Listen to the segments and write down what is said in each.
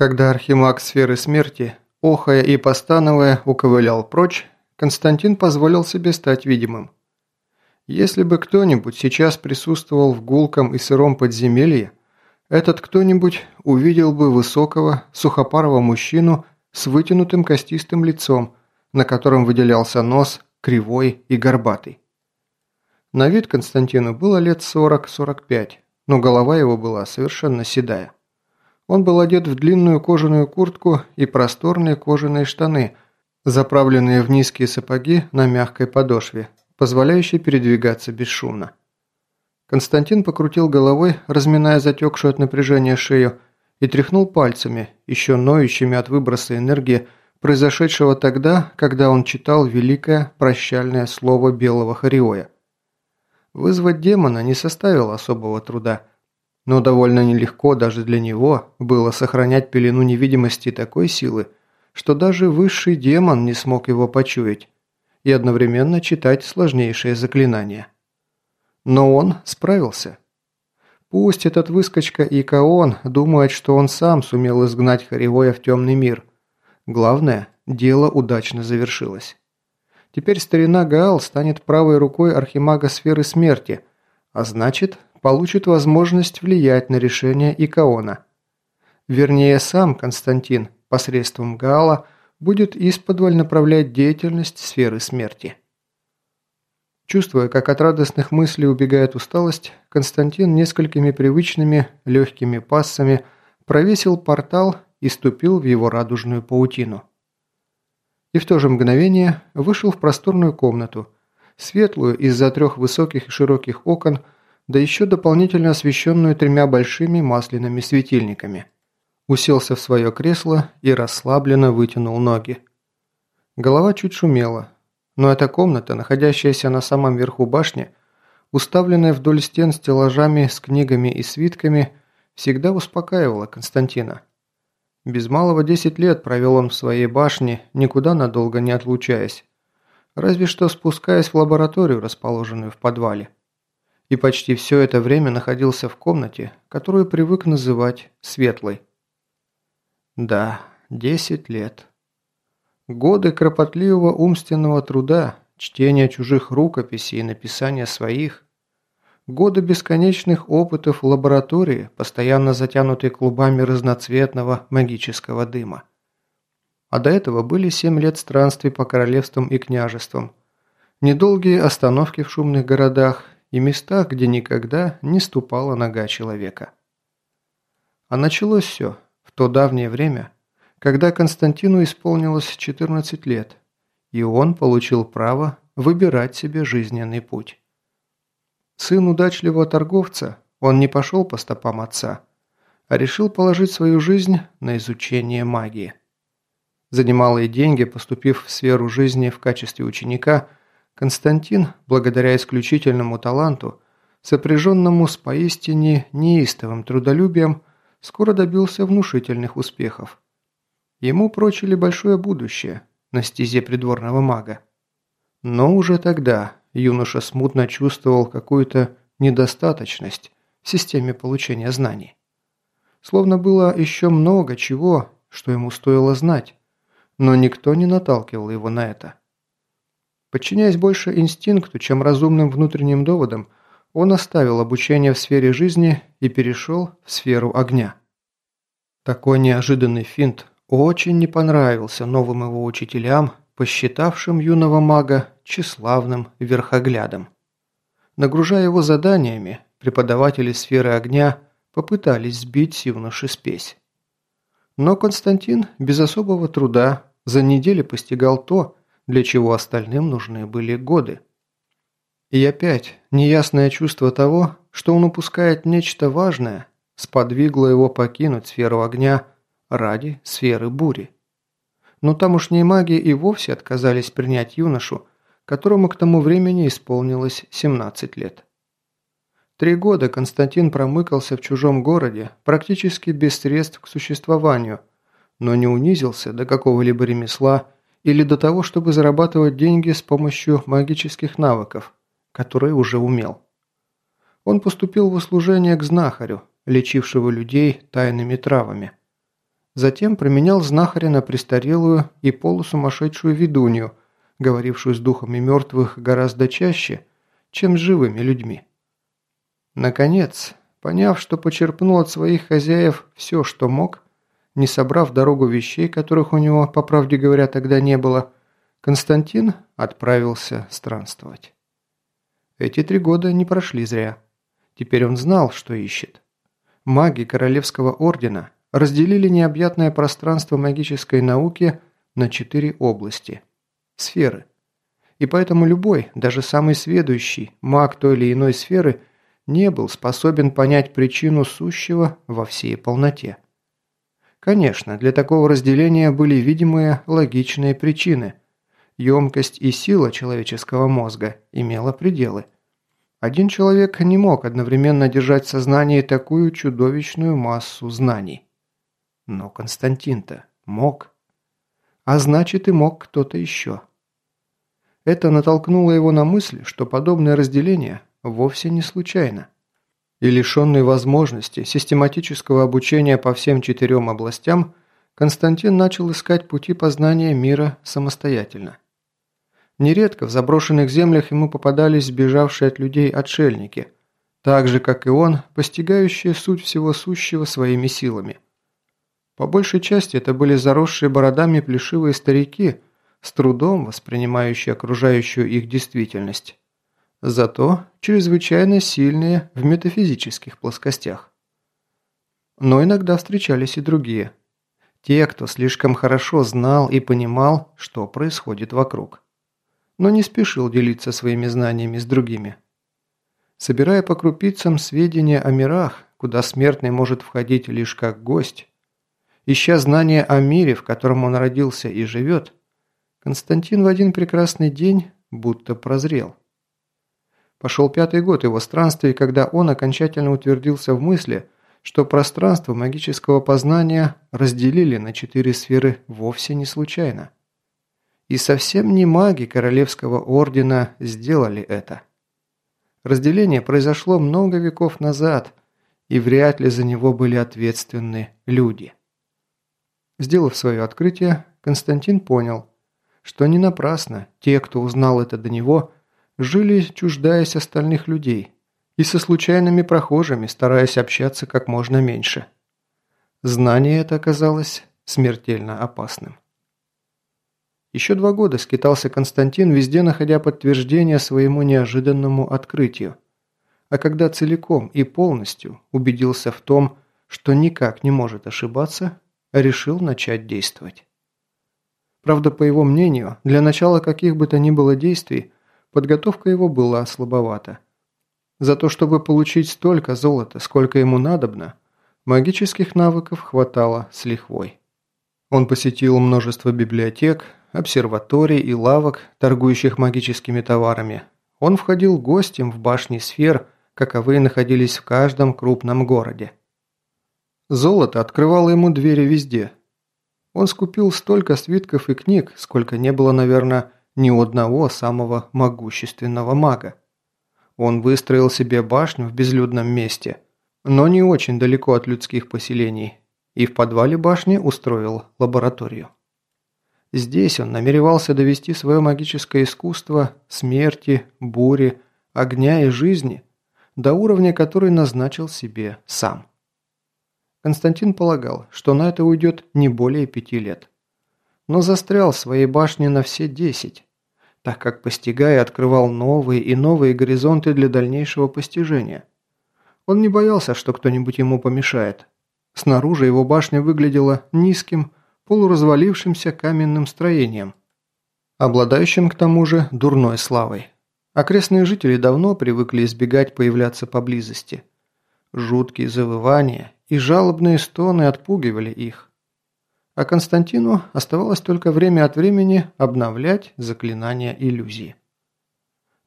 Когда архимаг сферы смерти, охая и постановая, уковылял прочь, Константин позволил себе стать видимым. Если бы кто-нибудь сейчас присутствовал в гулком и сыром подземелье, этот кто-нибудь увидел бы высокого, сухопарого мужчину с вытянутым костистым лицом, на котором выделялся нос, кривой и горбатый. На вид Константину было лет 40-45, но голова его была совершенно седая. Он был одет в длинную кожаную куртку и просторные кожаные штаны, заправленные в низкие сапоги на мягкой подошве, позволяющей передвигаться бесшумно. Константин покрутил головой, разминая затекшую от напряжения шею, и тряхнул пальцами, еще ноющими от выброса энергии, произошедшего тогда, когда он читал великое прощальное слово белого Хариоя. Вызвать демона не составило особого труда – но довольно нелегко даже для него было сохранять пелену невидимости такой силы, что даже высший демон не смог его почуять и одновременно читать сложнейшие заклинания. Но он справился. Пусть этот выскочка Икаон думает, что он сам сумел изгнать Харивоя в темный мир. Главное, дело удачно завершилось. Теперь старина Гаал станет правой рукой архимага сферы смерти, а значит, получит возможность влиять на решение Икаона. Вернее, сам Константин посредством Гаала будет исподволь направлять деятельность сферы смерти. Чувствуя, как от радостных мыслей убегает усталость, Константин несколькими привычными легкими пассами провесил портал и ступил в его радужную паутину. И в то же мгновение вышел в просторную комнату, светлую из-за трех высоких и широких окон, да еще дополнительно освещенную тремя большими масляными светильниками. Уселся в свое кресло и расслабленно вытянул ноги. Голова чуть шумела, но эта комната, находящаяся на самом верху башни, уставленная вдоль стен стеллажами с книгами и свитками, всегда успокаивала Константина. Без малого десять лет провел он в своей башне, никуда надолго не отлучаясь, разве что спускаясь в лабораторию, расположенную в подвале и почти все это время находился в комнате, которую привык называть светлой. Да, десять лет. Годы кропотливого умственного труда, чтения чужих рукописей и написания своих. Годы бесконечных опытов в лаборатории, постоянно затянутые клубами разноцветного магического дыма. А до этого были семь лет странствий по королевствам и княжествам, недолгие остановки в шумных городах и местах, где никогда не ступала нога человека. А началось все в то давнее время, когда Константину исполнилось 14 лет, и он получил право выбирать себе жизненный путь. Сын удачливого торговца, он не пошел по стопам отца, а решил положить свою жизнь на изучение магии. За немалые деньги, поступив в сферу жизни в качестве ученика – Константин, благодаря исключительному таланту, сопряженному с поистине неистовым трудолюбием, скоро добился внушительных успехов. Ему прочили большое будущее на стезе придворного мага. Но уже тогда юноша смутно чувствовал какую-то недостаточность в системе получения знаний. Словно было еще много чего, что ему стоило знать, но никто не наталкивал его на это. Подчиняясь больше инстинкту, чем разумным внутренним доводам, он оставил обучение в сфере жизни и перешел в сферу огня. Такой неожиданный финт очень не понравился новым его учителям, посчитавшим юного мага тщеславным верхоглядом. Нагружая его заданиями, преподаватели сферы огня попытались сбить юноши спесь. Но Константин без особого труда за неделю постигал то, для чего остальным нужны были годы. И опять неясное чувство того, что он упускает нечто важное, сподвигло его покинуть сферу огня ради сферы бури. Но тамошние маги и вовсе отказались принять юношу, которому к тому времени исполнилось 17 лет. Три года Константин промыкался в чужом городе, практически без средств к существованию, но не унизился до какого-либо ремесла или до того, чтобы зарабатывать деньги с помощью магических навыков, которые уже умел. Он поступил в услужение к знахарю, лечившего людей тайными травами. Затем променял знахаря на престарелую и полусумасшедшую ведунью, говорившую с духами мертвых гораздо чаще, чем с живыми людьми. Наконец, поняв, что почерпнул от своих хозяев все, что мог, не собрав дорогу вещей, которых у него, по правде говоря, тогда не было, Константин отправился странствовать. Эти три года не прошли зря. Теперь он знал, что ищет. Маги Королевского Ордена разделили необъятное пространство магической науки на четыре области – сферы. И поэтому любой, даже самый сведущий, маг той или иной сферы не был способен понять причину сущего во всей полноте. Конечно, для такого разделения были видимые логичные причины. Емкость и сила человеческого мозга имела пределы. Один человек не мог одновременно держать в сознании такую чудовищную массу знаний. Но Константин-то мог. А значит и мог кто-то еще. Это натолкнуло его на мысль, что подобное разделение вовсе не случайно и лишенный возможности систематического обучения по всем четырем областям, Константин начал искать пути познания мира самостоятельно. Нередко в заброшенных землях ему попадались сбежавшие от людей отшельники, так же, как и он, постигающие суть всего сущего своими силами. По большей части это были заросшие бородами плешивые старики, с трудом воспринимающие окружающую их действительность зато чрезвычайно сильные в метафизических плоскостях. Но иногда встречались и другие. Те, кто слишком хорошо знал и понимал, что происходит вокруг. Но не спешил делиться своими знаниями с другими. Собирая по крупицам сведения о мирах, куда смертный может входить лишь как гость, ища знания о мире, в котором он родился и живет, Константин в один прекрасный день будто прозрел. Пошел пятый год его странствий, когда он окончательно утвердился в мысли, что пространство магического познания разделили на четыре сферы вовсе не случайно. И совсем не маги Королевского Ордена сделали это. Разделение произошло много веков назад, и вряд ли за него были ответственны люди. Сделав свое открытие, Константин понял, что не напрасно те, кто узнал это до него – жили, чуждаясь остальных людей, и со случайными прохожими, стараясь общаться как можно меньше. Знание это оказалось смертельно опасным. Еще два года скитался Константин, везде находя подтверждение своему неожиданному открытию. А когда целиком и полностью убедился в том, что никак не может ошибаться, решил начать действовать. Правда, по его мнению, для начала каких бы то ни было действий подготовка его была слабовата. За то, чтобы получить столько золота, сколько ему надобно, магических навыков хватало с лихвой. Он посетил множество библиотек, обсерваторий и лавок, торгующих магическими товарами. Он входил гостем в башни сфер, каковые находились в каждом крупном городе. Золото открывало ему двери везде. Он скупил столько свитков и книг, сколько не было, наверное, ни одного самого могущественного мага. Он выстроил себе башню в безлюдном месте, но не очень далеко от людских поселений, и в подвале башни устроил лабораторию. Здесь он намеревался довести свое магическое искусство смерти, бури, огня и жизни до уровня, который назначил себе сам. Константин полагал, что на это уйдет не более пяти лет но застрял в своей башне на все десять, так как, постигая, открывал новые и новые горизонты для дальнейшего постижения. Он не боялся, что кто-нибудь ему помешает. Снаружи его башня выглядела низким, полуразвалившимся каменным строением, обладающим к тому же дурной славой. Окрестные жители давно привыкли избегать появляться поблизости. Жуткие завывания и жалобные стоны отпугивали их а Константину оставалось только время от времени обновлять заклинания иллюзии.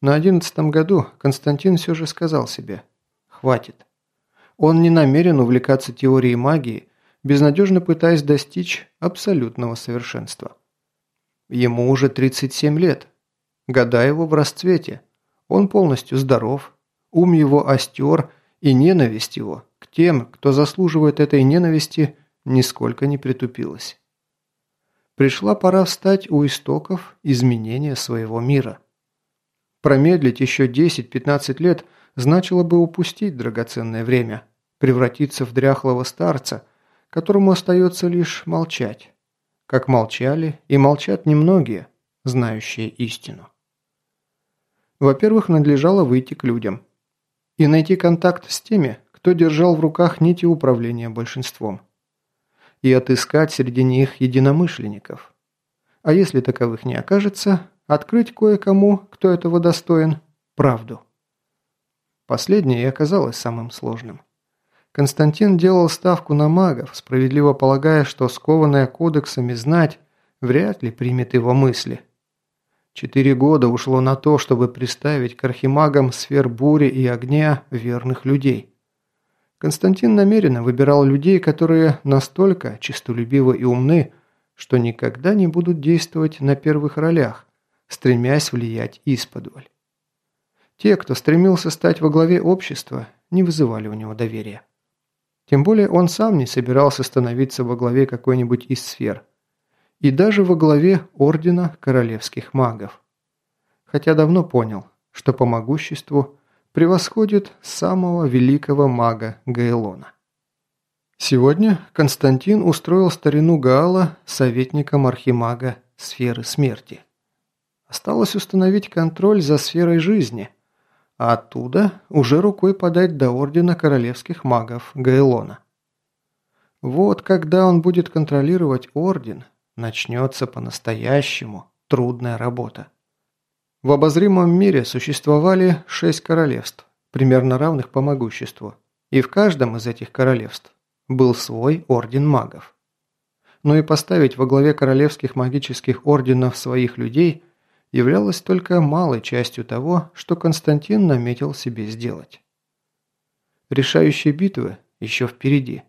На одиннадцатом году Константин все же сказал себе «хватит». Он не намерен увлекаться теорией магии, безнадежно пытаясь достичь абсолютного совершенства. Ему уже 37 лет, года его в расцвете, он полностью здоров, ум его остер и ненависть его к тем, кто заслуживает этой ненависти, нисколько не притупилась. Пришла пора встать у истоков изменения своего мира. Промедлить еще 10-15 лет значило бы упустить драгоценное время, превратиться в дряхлого старца, которому остается лишь молчать, как молчали и молчат немногие, знающие истину. Во-первых, надлежало выйти к людям и найти контакт с теми, кто держал в руках нити управления большинством и отыскать среди них единомышленников. А если таковых не окажется, открыть кое-кому, кто этого достоин, правду. Последнее и оказалось самым сложным. Константин делал ставку на магов, справедливо полагая, что скованная кодексами знать вряд ли примет его мысли. Четыре года ушло на то, чтобы приставить к архимагам сфер бури и огня верных людей. Константин намеренно выбирал людей, которые настолько честолюбивы и умны, что никогда не будут действовать на первых ролях, стремясь влиять исподволь. Те, кто стремился стать во главе общества, не вызывали у него доверия. Тем более он сам не собирался становиться во главе какой-нибудь из сфер. И даже во главе Ордена Королевских Магов. Хотя давно понял, что по могуществу превосходит самого великого мага Гайлона. Сегодня Константин устроил старину Гаала советником архимага сферы смерти. Осталось установить контроль за сферой жизни, а оттуда уже рукой подать до Ордена Королевских Магов Гайлона. Вот когда он будет контролировать Орден, начнется по-настоящему трудная работа. В обозримом мире существовали шесть королевств, примерно равных по могуществу, и в каждом из этих королевств был свой орден магов. Но и поставить во главе королевских магических орденов своих людей являлось только малой частью того, что Константин наметил себе сделать. Решающие битвы еще впереди.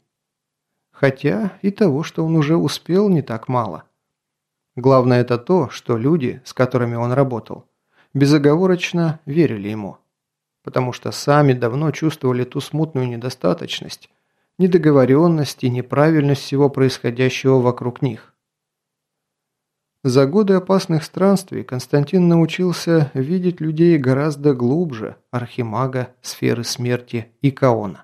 Хотя и того, что он уже успел, не так мало. Главное это то, что люди, с которыми он работал, безоговорочно верили ему, потому что сами давно чувствовали ту смутную недостаточность, недоговоренность и неправильность всего происходящего вокруг них. За годы опасных странствий Константин научился видеть людей гораздо глубже архимага, сферы смерти и Каона.